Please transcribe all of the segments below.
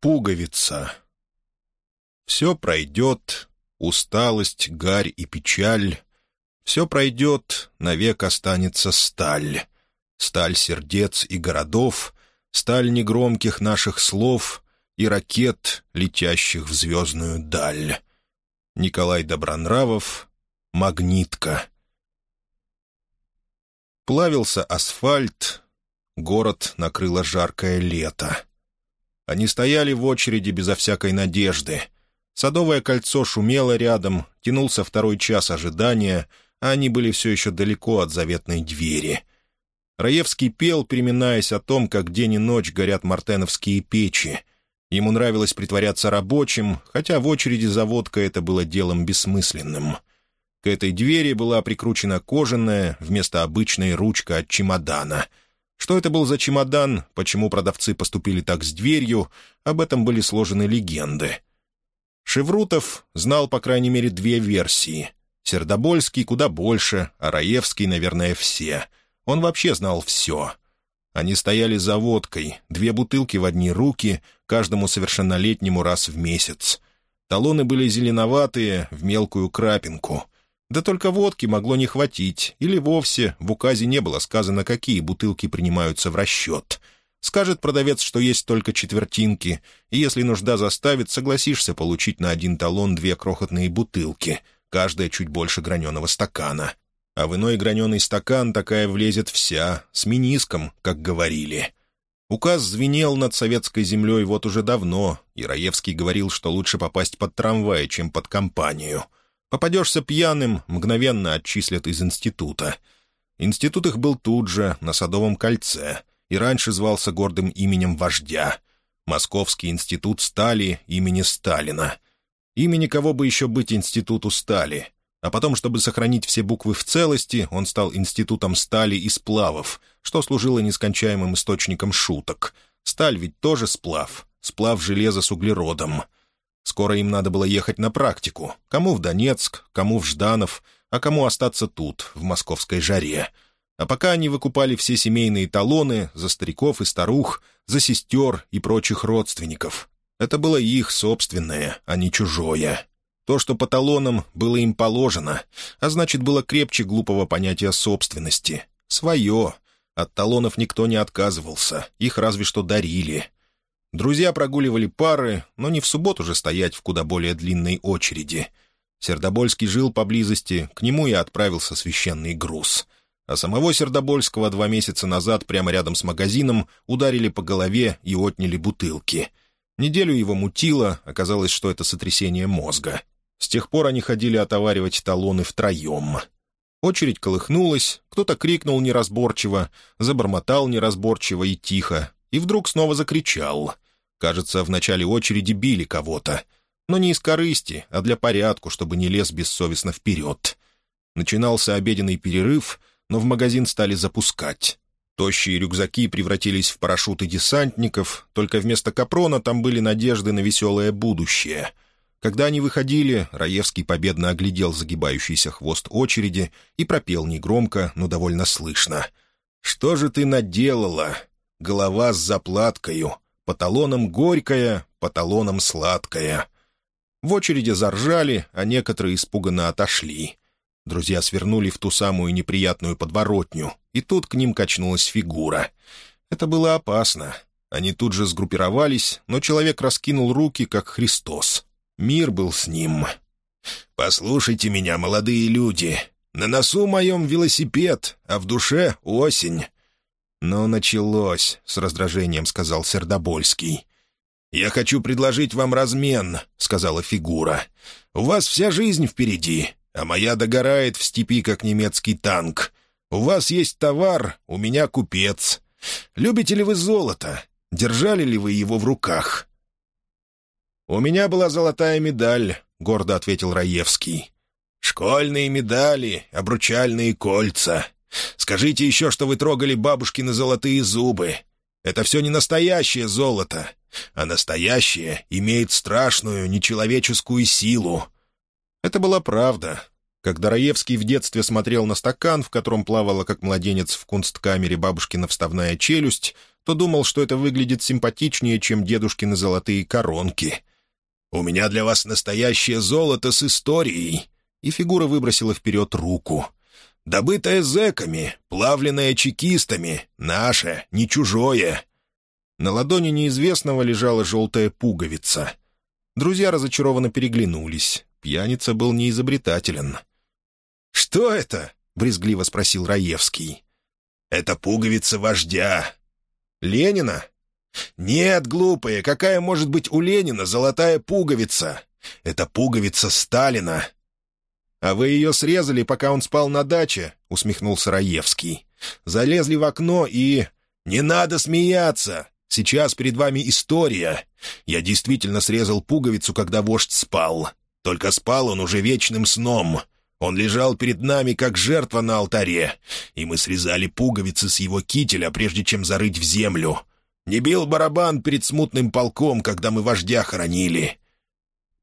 Пуговица. Все пройдет, усталость, гарь и печаль. Все пройдет, навек останется сталь. Сталь сердец и городов, сталь негромких наших слов и ракет, летящих в звездную даль. Николай Добронравов, «Магнитка». Плавился асфальт, город накрыло жаркое лето. Они стояли в очереди безо всякой надежды. Садовое кольцо шумело рядом, тянулся второй час ожидания, а они были все еще далеко от заветной двери. Раевский пел, переминаясь о том, как день и ночь горят мартеновские печи. Ему нравилось притворяться рабочим, хотя в очереди за водкой это было делом бессмысленным. К этой двери была прикручена кожаная, вместо обычной ручка от чемодана — что это был за чемодан, почему продавцы поступили так с дверью, об этом были сложены легенды. Шеврутов знал, по крайней мере, две версии. Сердобольский куда больше, а Раевский, наверное, все. Он вообще знал все. Они стояли за водкой, две бутылки в одни руки, каждому совершеннолетнему раз в месяц. Талоны были зеленоватые, в мелкую крапинку. Да только водки могло не хватить, или вовсе в указе не было сказано, какие бутылки принимаются в расчет. Скажет продавец, что есть только четвертинки, и если нужда заставит, согласишься получить на один талон две крохотные бутылки, каждая чуть больше граненого стакана. А в иной граненый стакан такая влезет вся, с миниском, как говорили. Указ звенел над советской землей вот уже давно, и Раевский говорил, что лучше попасть под трамвай, чем под компанию — Попадешься пьяным, мгновенно отчислят из института. Институт их был тут же, на Садовом кольце, и раньше звался гордым именем вождя. Московский институт стали имени Сталина. Имени кого бы еще быть институту стали. А потом, чтобы сохранить все буквы в целости, он стал институтом стали и сплавов, что служило нескончаемым источником шуток. Сталь ведь тоже сплав, сплав железа с углеродом — Скоро им надо было ехать на практику. Кому в Донецк, кому в Жданов, а кому остаться тут, в московской жаре. А пока они выкупали все семейные талоны за стариков и старух, за сестер и прочих родственников. Это было их собственное, а не чужое. То, что по талонам, было им положено, а значит, было крепче глупого понятия собственности. Свое. От талонов никто не отказывался, их разве что дарили. Друзья прогуливали пары, но не в субботу же стоять в куда более длинной очереди. Сердобольский жил поблизости, к нему и отправился священный груз. А самого Сердобольского два месяца назад прямо рядом с магазином ударили по голове и отняли бутылки. Неделю его мутило, оказалось, что это сотрясение мозга. С тех пор они ходили отоваривать талоны втроем. Очередь колыхнулась, кто-то крикнул неразборчиво, забормотал неразборчиво и тихо, и вдруг снова закричал. Кажется, в начале очереди били кого-то. Но не из корысти, а для порядку, чтобы не лез бессовестно вперед. Начинался обеденный перерыв, но в магазин стали запускать. Тощие рюкзаки превратились в парашюты десантников, только вместо капрона там были надежды на веселое будущее. Когда они выходили, Раевский победно оглядел загибающийся хвост очереди и пропел негромко, но довольно слышно. «Что же ты наделала? Голова с заплаткою, по талонам горькая, по талонам сладкая. В очереди заржали, а некоторые испуганно отошли. Друзья свернули в ту самую неприятную подворотню, и тут к ним качнулась фигура. Это было опасно. Они тут же сгруппировались, но человек раскинул руки, как Христос. Мир был с ним. «Послушайте меня, молодые люди. На носу моем велосипед, а в душе осень. «Ну, началось», — с раздражением сказал Сердобольский. «Я хочу предложить вам размен», — сказала фигура. «У вас вся жизнь впереди, а моя догорает в степи, как немецкий танк. У вас есть товар, у меня купец. Любите ли вы золото? Держали ли вы его в руках?» «У меня была золотая медаль», — гордо ответил Раевский. «Школьные медали, обручальные кольца. Скажите еще, что вы трогали бабушкины золотые зубы. Это все не настоящее золото, а настоящее имеет страшную нечеловеческую силу». Это была правда. Когда Раевский в детстве смотрел на стакан, в котором плавала, как младенец в кунсткамере бабушкина вставная челюсть, то думал, что это выглядит симпатичнее, чем дедушкины золотые коронки. «У меня для вас настоящее золото с историей!» И фигура выбросила вперед руку. «Добытое зэками, плавленное чекистами, наше, не чужое!» На ладони неизвестного лежала желтая пуговица. Друзья разочарованно переглянулись. Пьяница был неизобретателен. «Что это?» — брезгливо спросил Раевский. «Это пуговица вождя». «Ленина?» «Нет, глупые, какая может быть у Ленина золотая пуговица? Это пуговица Сталина». «А вы ее срезали, пока он спал на даче?» — усмехнулся Раевский. «Залезли в окно и...» «Не надо смеяться! Сейчас перед вами история. Я действительно срезал пуговицу, когда вождь спал. Только спал он уже вечным сном. Он лежал перед нами, как жертва на алтаре, и мы срезали пуговицы с его кителя, прежде чем зарыть в землю. Не бил барабан перед смутным полком, когда мы вождя хоронили».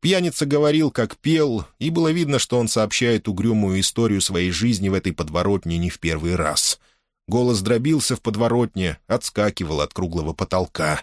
Пьяница говорил, как пел, и было видно, что он сообщает угрюмую историю своей жизни в этой подворотне не в первый раз. Голос дробился в подворотне, отскакивал от круглого потолка.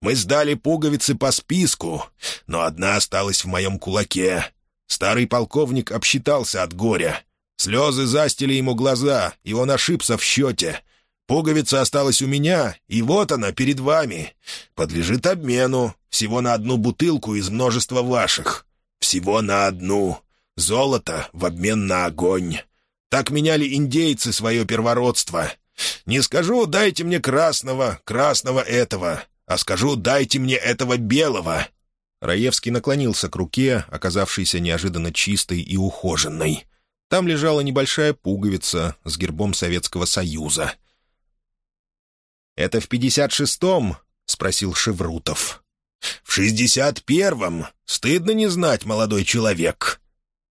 «Мы сдали пуговицы по списку, но одна осталась в моем кулаке. Старый полковник обсчитался от горя. Слезы застили ему глаза, и он ошибся в счете. Пуговица осталась у меня, и вот она перед вами. Подлежит обмену, всего на одну бутылку из множества ваших. Всего на одну. Золото в обмен на огонь. Так меняли индейцы свое первородство. Не скажу «дайте мне красного, красного этого», а скажу «дайте мне этого белого». Раевский наклонился к руке, оказавшейся неожиданно чистой и ухоженной. Там лежала небольшая пуговица с гербом Советского Союза. «Это в пятьдесят шестом?» — спросил Шеврутов. «В шестьдесят первом. Стыдно не знать, молодой человек».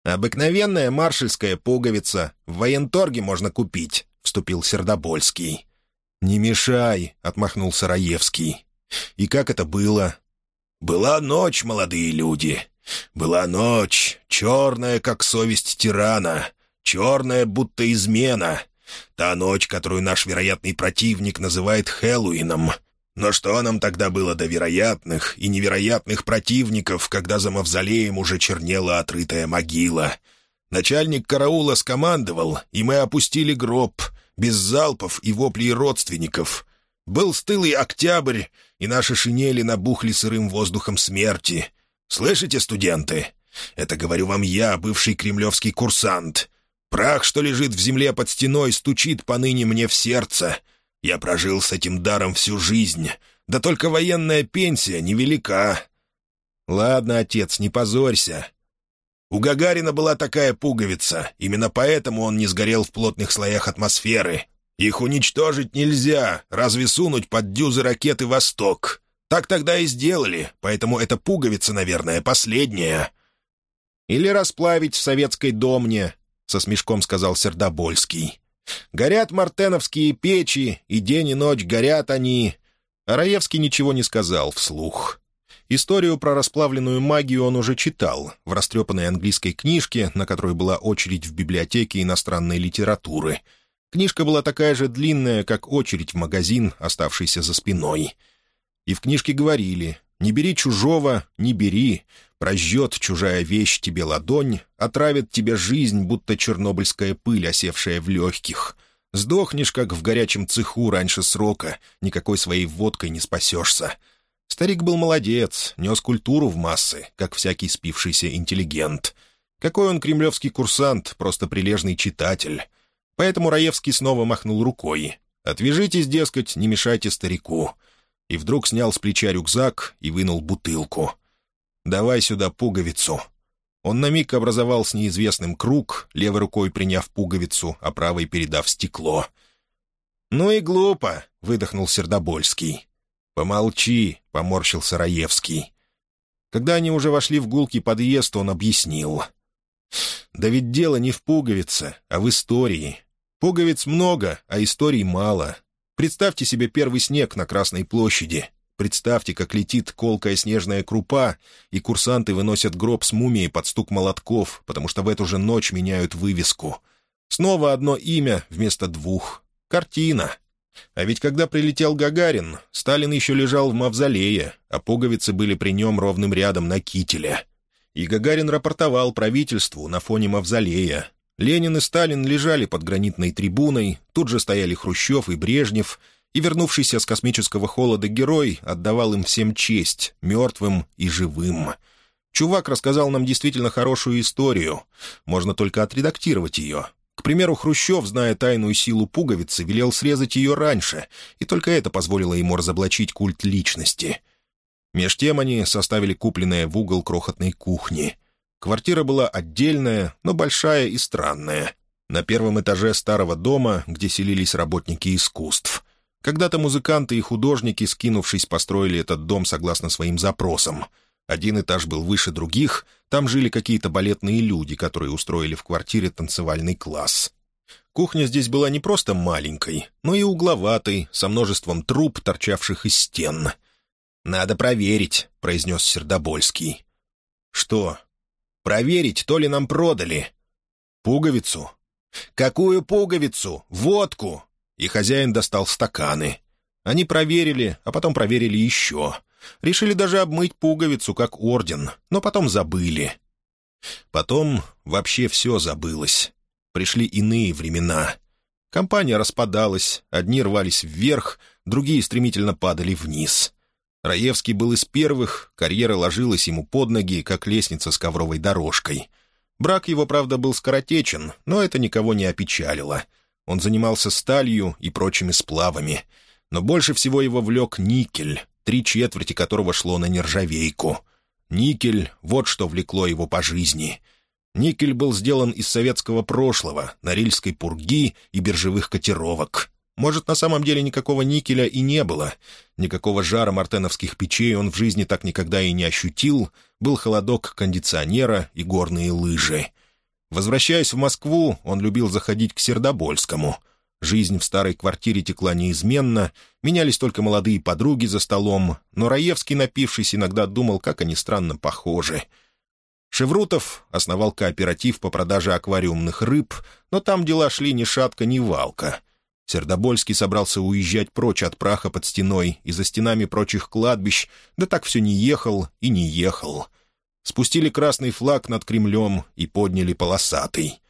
«Обыкновенная маршальская пуговица. В военторге можно купить», — вступил Сердобольский. «Не мешай», — отмахнулся Раевский. «И как это было?» «Была ночь, молодые люди. Была ночь, черная, как совесть тирана, черная, будто измена, Та ночь, которую наш вероятный противник называет Хэллоуином. Но что нам тогда было до вероятных и невероятных противников, когда за мавзолеем уже чернела отрытая могила? Начальник караула скомандовал, и мы опустили гроб, без залпов и воплей родственников. Был стылый октябрь, и наши шинели набухли сырым воздухом смерти. Слышите, студенты? Это говорю вам я, бывший кремлевский курсант. Прах, что лежит в земле под стеной, стучит поныне мне в сердце. Я прожил с этим даром всю жизнь. Да только военная пенсия невелика. Ладно, отец, не позорься. У Гагарина была такая пуговица. Именно поэтому он не сгорел в плотных слоях атмосферы. Их уничтожить нельзя, разве сунуть под дюзы ракеты «Восток». Так тогда и сделали, поэтому эта пуговица, наверное, последняя. Или расплавить в советской домне, — со смешком сказал Сердобольский. «Горят мартеновские печи, и день и ночь горят они». А Раевский ничего не сказал вслух. Историю про расплавленную магию он уже читал в растрепанной английской книжке, на которой была очередь в библиотеке иностранной литературы. Книжка была такая же длинная, как очередь в магазин, оставшийся за спиной. И в книжке говорили «Не бери чужого, не бери, Прожжет чужая вещь тебе ладонь, отравит тебе жизнь, будто чернобыльская пыль, осевшая в легких. Сдохнешь, как в горячем цеху раньше срока, никакой своей водкой не спасешься. Старик был молодец, нес культуру в массы, как всякий спившийся интеллигент. Какой он кремлевский курсант, просто прилежный читатель. Поэтому Раевский снова махнул рукой. «Отвяжитесь, дескать, не мешайте старику». И вдруг снял с плеча рюкзак и вынул бутылку — «Давай сюда пуговицу». Он на миг образовал с неизвестным круг, левой рукой приняв пуговицу, а правой передав стекло. «Ну и глупо», — выдохнул Сердобольский. «Помолчи», — поморщился Раевский. Когда они уже вошли в гулкий подъезд, он объяснил. «Да ведь дело не в пуговице, а в истории. Пуговиц много, а историй мало. Представьте себе первый снег на Красной площади. Представьте, как летит колкая снежная крупа, и курсанты выносят гроб с мумией под стук молотков, потому что в эту же ночь меняют вывеску. Снова одно имя вместо двух. Картина. А ведь когда прилетел Гагарин, Сталин еще лежал в мавзолее, а пуговицы были при нем ровным рядом на кителе. И Гагарин рапортовал правительству на фоне мавзолея. Ленин и Сталин лежали под гранитной трибуной, тут же стояли Хрущев и Брежнев, и вернувшийся с космического холода герой отдавал им всем честь, мертвым и живым. Чувак рассказал нам действительно хорошую историю. Можно только отредактировать ее, к примеру, Хрущев, зная тайную силу пуговицы, велел срезать ее раньше, и только это позволило ему разоблачить культ личности. Меж тем они составили купленное в угол крохотной кухни. Квартира была отдельная, но большая и странная. На первом этаже старого дома, где селились работники искусств. Когда-то музыканты и художники, скинувшись, построили этот дом согласно своим запросам — один этаж был выше других, там жили какие-то балетные люди, которые устроили в квартире танцевальный класс. Кухня здесь была не просто маленькой, но и угловатой, со множеством труб, торчавших из стен. «Надо проверить», — произнес Сердобольский. «Что?» «Проверить, то ли нам продали». «Пуговицу?» «Какую пуговицу? Водку!» И хозяин достал стаканы. Они проверили, а потом проверили еще. Решили даже обмыть пуговицу, как орден, но потом забыли. Потом вообще все забылось. Пришли иные времена. Компания распадалась, одни рвались вверх, другие стремительно падали вниз. Раевский был из первых, карьера ложилась ему под ноги, как лестница с ковровой дорожкой. Брак его, правда, был скоротечен, но это никого не опечалило. Он занимался сталью и прочими сплавами. Но больше всего его влек никель, три четверти которого шло на нержавейку. Никель — вот что влекло его по жизни. Никель был сделан из советского прошлого, норильской пурги и биржевых котировок. Может, на самом деле никакого никеля и не было. Никакого жара мартеновских печей он в жизни так никогда и не ощутил. Был холодок кондиционера и горные лыжи. Возвращаясь в Москву, он любил заходить к Сердобольскому — Жизнь в старой квартире текла неизменно, менялись только молодые подруги за столом, но Раевский, напившись, иногда думал, как они странно похожи. Шеврутов основал кооператив по продаже аквариумных рыб, но там дела шли ни шатка, ни валка. Сердобольский собрался уезжать прочь от праха под стеной и за стенами прочих кладбищ, да так все не ехал и не ехал. Спустили красный флаг над Кремлем и подняли полосатый.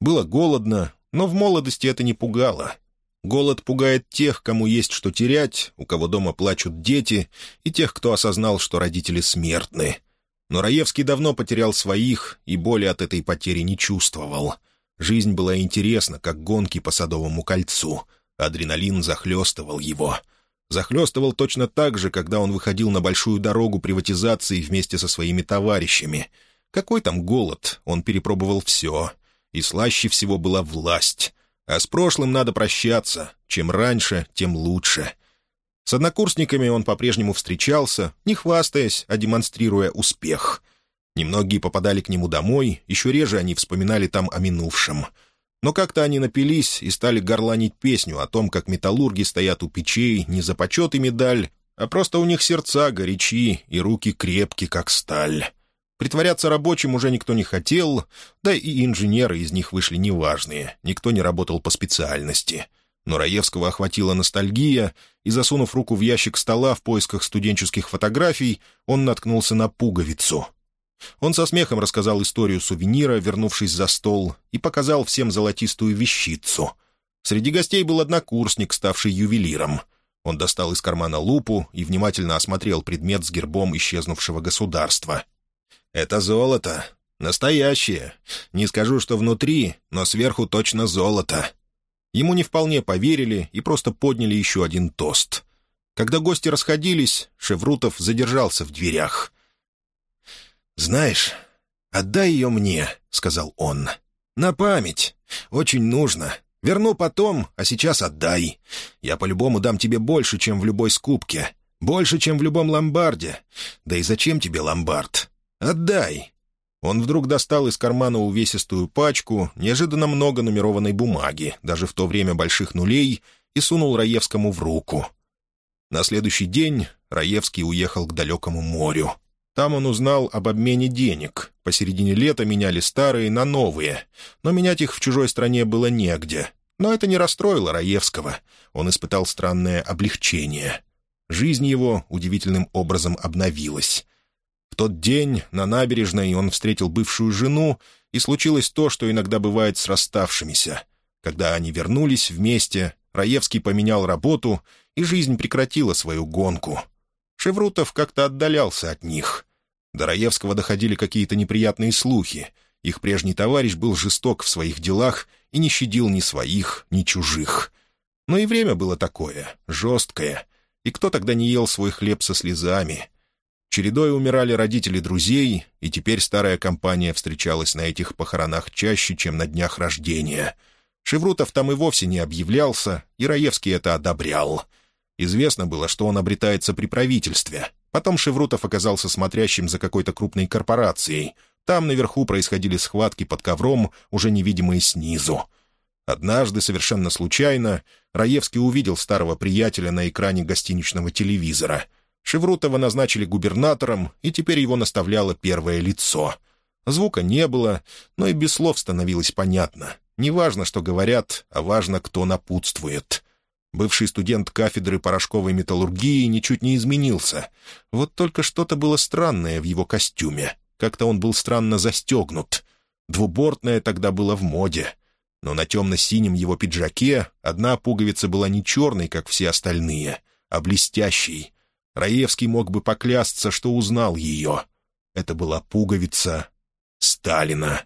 Было голодно, но в молодости это не пугало. Голод пугает тех, кому есть что терять, у кого дома плачут дети, и тех, кто осознал, что родители смертны. Но Раевский давно потерял своих и боли от этой потери не чувствовал. Жизнь была интересна, как гонки по Садовому кольцу. Адреналин захлестывал его. Захлестывал точно так же, когда он выходил на большую дорогу приватизации вместе со своими товарищами. Какой там голод? Он перепробовал все и слаще всего была власть. А с прошлым надо прощаться. Чем раньше, тем лучше. С однокурсниками он по-прежнему встречался, не хвастаясь, а демонстрируя успех. Немногие попадали к нему домой, еще реже они вспоминали там о минувшем. Но как-то они напились и стали горланить песню о том, как металлурги стоят у печей не за почет и медаль, а просто у них сердца горячи и руки крепки, как сталь. Притворяться рабочим уже никто не хотел, да и инженеры из них вышли неважные, никто не работал по специальности. Но Раевского охватила ностальгия, и, засунув руку в ящик стола в поисках студенческих фотографий, он наткнулся на пуговицу. Он со смехом рассказал историю сувенира, вернувшись за стол, и показал всем золотистую вещицу. Среди гостей был однокурсник, ставший ювелиром. Он достал из кармана лупу и внимательно осмотрел предмет с гербом исчезнувшего государства — это золото. Настоящее. Не скажу, что внутри, но сверху точно золото. Ему не вполне поверили и просто подняли еще один тост. Когда гости расходились, Шеврутов задержался в дверях. «Знаешь, отдай ее мне», — сказал он. «На память. Очень нужно. Верну потом, а сейчас отдай. Я по-любому дам тебе больше, чем в любой скупке. Больше, чем в любом ломбарде. Да и зачем тебе ломбард? «Отдай!» Он вдруг достал из кармана увесистую пачку, неожиданно много нумерованной бумаги, даже в то время больших нулей, и сунул Раевскому в руку. На следующий день Раевский уехал к далекому морю. Там он узнал об обмене денег. Посередине лета меняли старые на новые, но менять их в чужой стране было негде. Но это не расстроило Раевского. Он испытал странное облегчение. Жизнь его удивительным образом обновилась. В тот день на набережной он встретил бывшую жену, и случилось то, что иногда бывает с расставшимися. Когда они вернулись вместе, Раевский поменял работу, и жизнь прекратила свою гонку. Шеврутов как-то отдалялся от них. До Раевского доходили какие-то неприятные слухи. Их прежний товарищ был жесток в своих делах и не щадил ни своих, ни чужих. Но и время было такое, жесткое. И кто тогда не ел свой хлеб со слезами? Чередой умирали родители друзей, и теперь старая компания встречалась на этих похоронах чаще, чем на днях рождения. Шеврутов там и вовсе не объявлялся, и Раевский это одобрял. Известно было, что он обретается при правительстве. Потом Шеврутов оказался смотрящим за какой-то крупной корпорацией. Там наверху происходили схватки под ковром, уже невидимые снизу. Однажды, совершенно случайно, Раевский увидел старого приятеля на экране гостиничного телевизора — Шеврутова назначили губернатором, и теперь его наставляло первое лицо. Звука не было, но и без слов становилось понятно. Не важно, что говорят, а важно, кто напутствует. Бывший студент кафедры порошковой металлургии ничуть не изменился. Вот только что-то было странное в его костюме. Как-то он был странно застегнут. Двубортное тогда было в моде. Но на темно-синем его пиджаке одна пуговица была не черной, как все остальные, а блестящей, Раевский мог бы поклясться, что узнал ее. Это была пуговица Сталина.